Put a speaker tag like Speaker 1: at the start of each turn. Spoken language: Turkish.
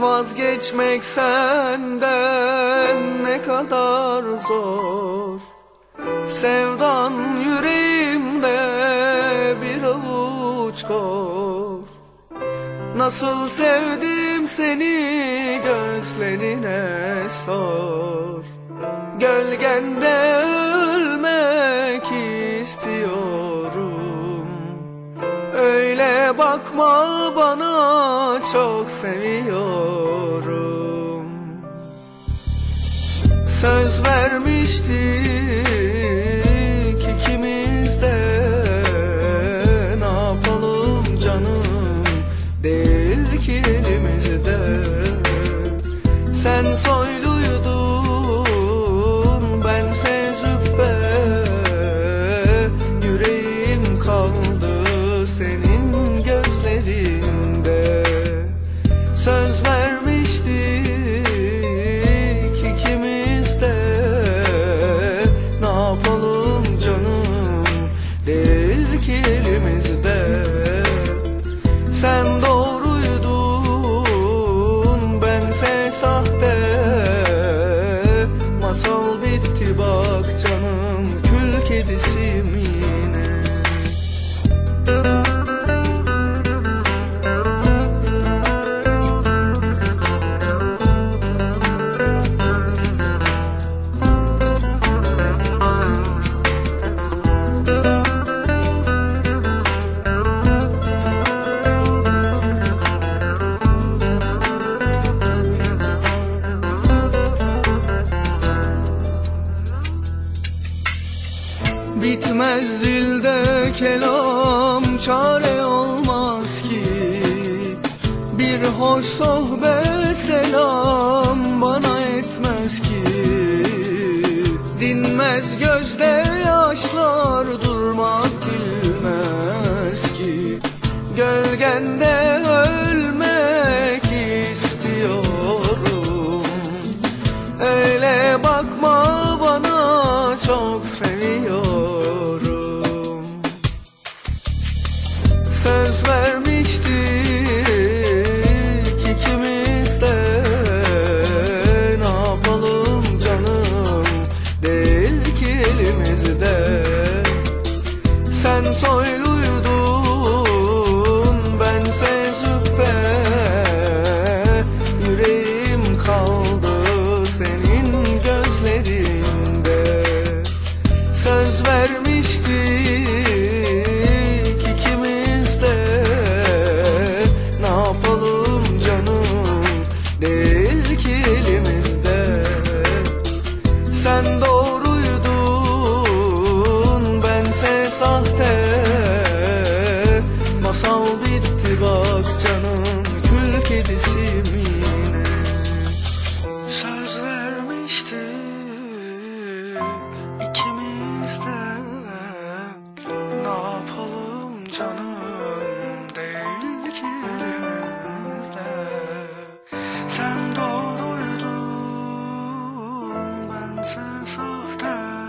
Speaker 1: Vazgeçmek senden ne kadar zor. Sevdan yüreğimde bir avuç kor. Nasıl sevdim seni gözlerine sor. Gölgende Bakma bana çok seviyorum. Söz vermiştik bense sahte Bir hoş sohbet selam bana etmez ki. Dinmez gözde yaşlar durmak bilmez ki. Gölgende Söz vermiştik ikimiz de Ne yapalım canım değil ki elimizde. Sen doğruydun bense sahte canım değil ki elimizde. Sen doğruydun bense sahte